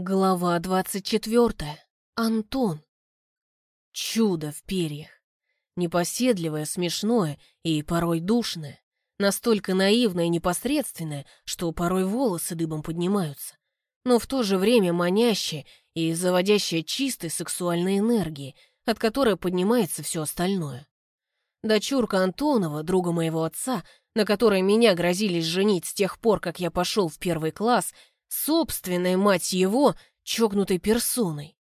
Глава двадцать четвертая. Антон. Чудо в перьях. Непоседливое, смешное и порой душное. Настолько наивное и непосредственное, что порой волосы дыбом поднимаются. Но в то же время манящее и заводящее чистой сексуальной энергии, от которой поднимается все остальное. Дочурка Антонова, друга моего отца, на которой меня грозились женить с тех пор, как я пошел в первый класс, собственной, мать его, чокнутой персоной.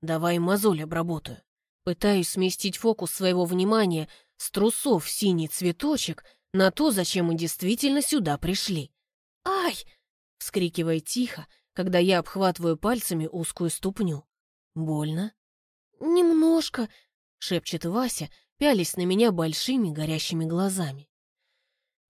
Давай мозоль обработаю. Пытаюсь сместить фокус своего внимания с трусов синий цветочек на то, зачем мы действительно сюда пришли. «Ай!» — вскрикивая тихо, когда я обхватываю пальцами узкую ступню. «Больно?» «Немножко», — шепчет Вася, пялись на меня большими горящими глазами.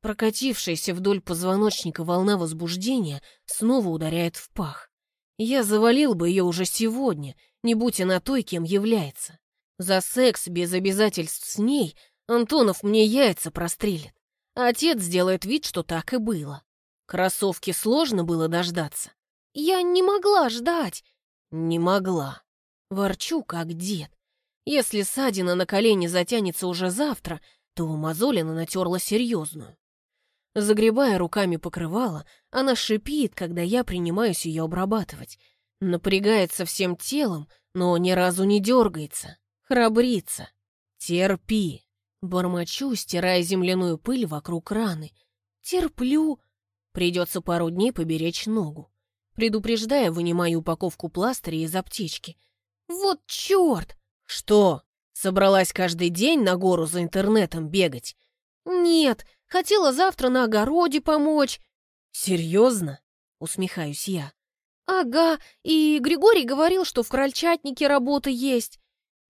Прокатившаяся вдоль позвоночника волна возбуждения снова ударяет в пах. Я завалил бы ее уже сегодня, не будь она той, кем является. За секс без обязательств с ней Антонов мне яйца прострелит. Отец сделает вид, что так и было. Кроссовки сложно было дождаться. Я не могла ждать. Не могла. Ворчу, как дед. Если ссадина на колени затянется уже завтра, то у Мазолина натерла серьезную. Загребая руками покрывало, она шипит, когда я принимаюсь ее обрабатывать. Напрягается всем телом, но ни разу не дергается. Храбрится. Терпи. Бормочу, стирая земляную пыль вокруг раны. Терплю. Придется пару дней поберечь ногу. Предупреждая, вынимаю упаковку пластыря из аптечки. Вот черт! Что, собралась каждый день на гору за интернетом бегать? Нет, хотела завтра на огороде помочь. Серьезно? Усмехаюсь я. Ага, и Григорий говорил, что в крольчатнике работа есть.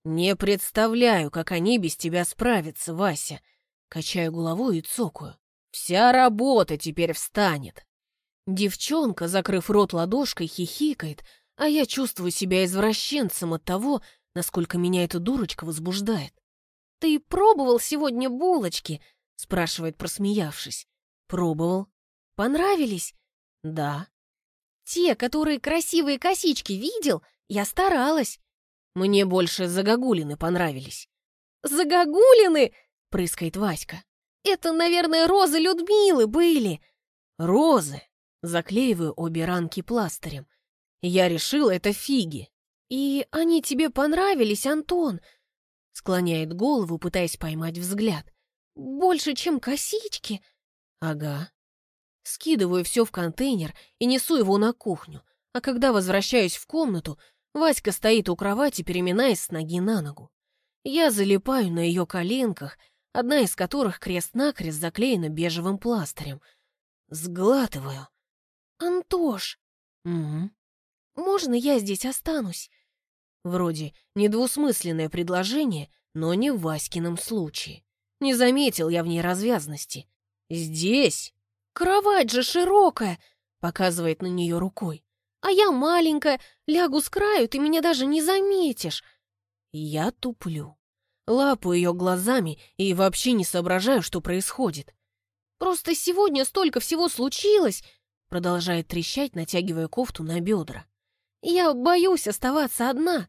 «Не представляю, как они без тебя справятся, Вася!» Качаю головой и цокаю. «Вся работа теперь встанет!» Девчонка, закрыв рот ладошкой, хихикает, а я чувствую себя извращенцем от того, насколько меня эта дурочка возбуждает. «Ты пробовал сегодня булочки?» — спрашивает, просмеявшись. «Пробовал. Понравились?» «Да». «Те, которые красивые косички, видел? Я старалась». Мне больше загогулины понравились. «Загогулины?» — прыскает Васька. «Это, наверное, розы Людмилы были». «Розы?» — заклеиваю обе ранки пластырем. Я решил, это фиги. «И они тебе понравились, Антон?» Склоняет голову, пытаясь поймать взгляд. «Больше, чем косички?» «Ага». Скидываю все в контейнер и несу его на кухню, а когда возвращаюсь в комнату, Васька стоит у кровати, переминаясь с ноги на ногу. Я залипаю на ее коленках, одна из которых крест-накрест заклеена бежевым пластырем. Сглатываю. «Антош!» «Угу». «Можно я здесь останусь?» Вроде недвусмысленное предложение, но не в Васькином случае. Не заметил я в ней развязности. «Здесь?» «Кровать же широкая!» — показывает на нее рукой. А я маленькая, лягу с краю, ты меня даже не заметишь. Я туплю. Лапаю ее глазами и вообще не соображаю, что происходит. Просто сегодня столько всего случилось, продолжает трещать, натягивая кофту на бедра. Я боюсь оставаться одна.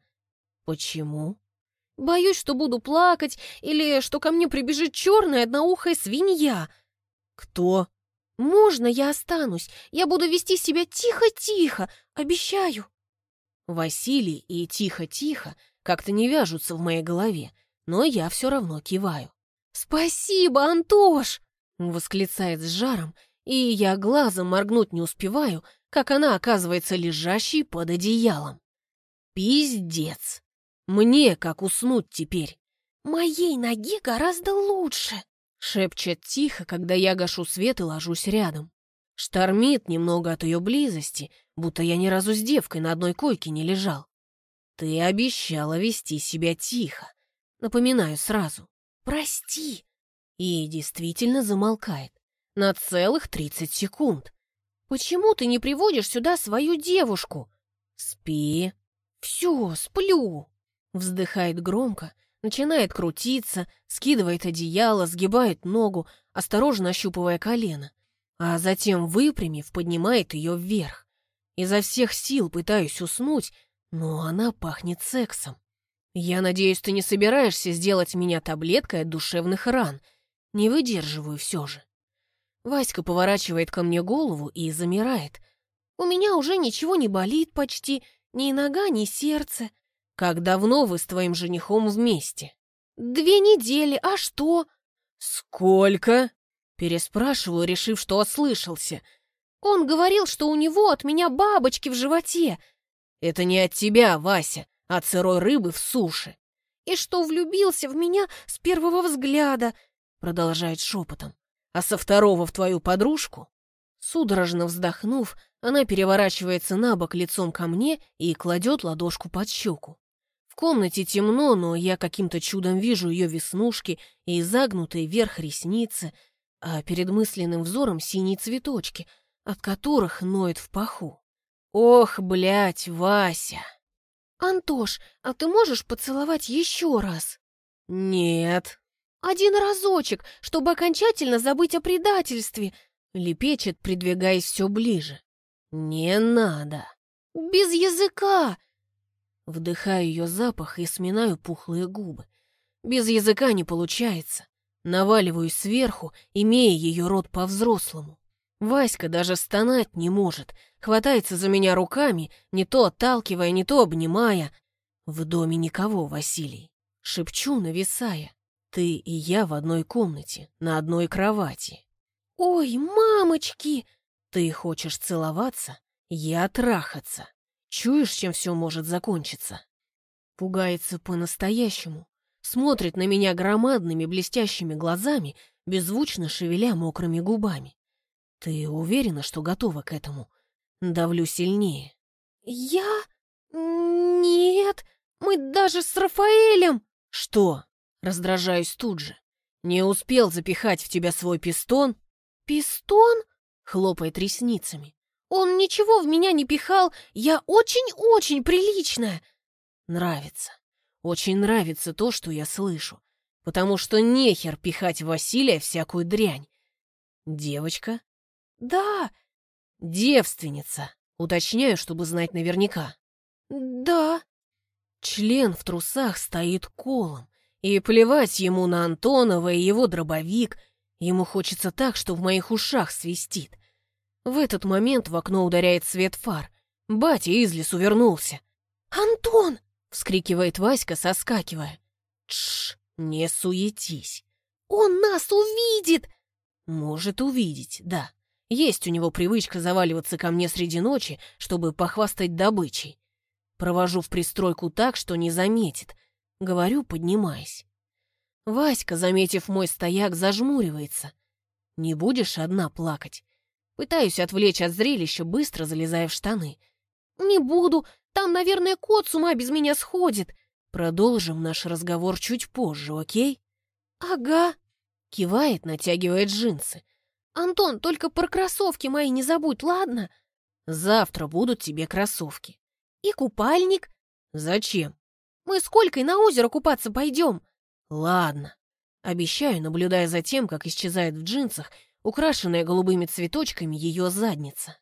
Почему? Боюсь, что буду плакать или что ко мне прибежит черная одноухая свинья. Кто? «Можно я останусь? Я буду вести себя тихо-тихо, обещаю!» Василий и «тихо-тихо» как-то не вяжутся в моей голове, но я все равно киваю. «Спасибо, Антош!» — восклицает с жаром, и я глазом моргнуть не успеваю, как она оказывается лежащей под одеялом. Пиздец! Мне как уснуть теперь? Моей ноге гораздо лучше. Шепчет тихо, когда я гашу свет и ложусь рядом. Штормит немного от ее близости, будто я ни разу с девкой на одной койке не лежал. Ты обещала вести себя тихо. Напоминаю сразу. Прости. И действительно замолкает. На целых тридцать секунд. Почему ты не приводишь сюда свою девушку? Спи. Все, сплю. Вздыхает громко, Начинает крутиться, скидывает одеяло, сгибает ногу, осторожно ощупывая колено, а затем, выпрямив, поднимает ее вверх. Изо всех сил пытаюсь уснуть, но она пахнет сексом. Я надеюсь, ты не собираешься сделать меня таблеткой от душевных ран. Не выдерживаю все же. Васька поворачивает ко мне голову и замирает. У меня уже ничего не болит почти, ни нога, ни сердце. Как давно вы с твоим женихом вместе? Две недели, а что? Сколько? Переспрашиваю, решив, что ослышался. Он говорил, что у него от меня бабочки в животе. Это не от тебя, Вася, а от сырой рыбы в суше. И что влюбился в меня с первого взгляда, продолжает шепотом. А со второго в твою подружку? Судорожно вздохнув, она переворачивается на бок лицом ко мне и кладет ладошку под щеку. В комнате темно, но я каким-то чудом вижу ее веснушки и загнутые вверх ресницы, а перед мысленным взором синие цветочки, от которых ноет в паху. Ох, блядь, Вася! Антош, а ты можешь поцеловать еще раз? Нет. Один разочек, чтобы окончательно забыть о предательстве, лепечет, придвигаясь все ближе. Не надо. Без языка! Вдыхаю ее запах и сминаю пухлые губы. Без языка не получается. Наваливаюсь сверху, имея ее рот по-взрослому. Васька даже стонать не может, хватается за меня руками, не то отталкивая, не то обнимая. В доме никого, Василий. Шепчу, нависая. Ты и я в одной комнате, на одной кровати. Ой, мамочки! Ты хочешь целоваться? Я трахаться. Чуешь, чем все может закончиться? Пугается по-настоящему. Смотрит на меня громадными блестящими глазами, беззвучно шевеля мокрыми губами. Ты уверена, что готова к этому? Давлю сильнее. Я? Нет, мы даже с Рафаэлем... Что? Раздражаюсь тут же. Не успел запихать в тебя свой пистон? Пистон? Хлопает ресницами. Он ничего в меня не пихал, я очень-очень приличная. Нравится. Очень нравится то, что я слышу. Потому что нехер пихать в Василия всякую дрянь. Девочка? Да. Девственница. Уточняю, чтобы знать наверняка. Да. Член в трусах стоит колом. И плевать ему на Антонова и его дробовик. Ему хочется так, что в моих ушах свистит. В этот момент в окно ударяет свет фар. Батя из лесу вернулся. «Антон!» — вскрикивает Васька, соскакивая. «Тш, не суетись. Он нас увидит!» «Может увидеть, да. Есть у него привычка заваливаться ко мне среди ночи, чтобы похвастать добычей. Провожу в пристройку так, что не заметит. Говорю, поднимаясь. Васька, заметив мой стояк, зажмуривается. «Не будешь одна плакать?» Пытаюсь отвлечь от зрелища, быстро залезая в штаны. «Не буду, там, наверное, кот с ума без меня сходит». Продолжим наш разговор чуть позже, окей? «Ага», — кивает, натягивает джинсы. «Антон, только про кроссовки мои не забудь, ладно?» «Завтра будут тебе кроссовки». «И купальник?» «Зачем?» «Мы с Колькой на озеро купаться пойдем». «Ладно». Обещаю, наблюдая за тем, как исчезает в джинсах украшенная голубыми цветочками ее задница.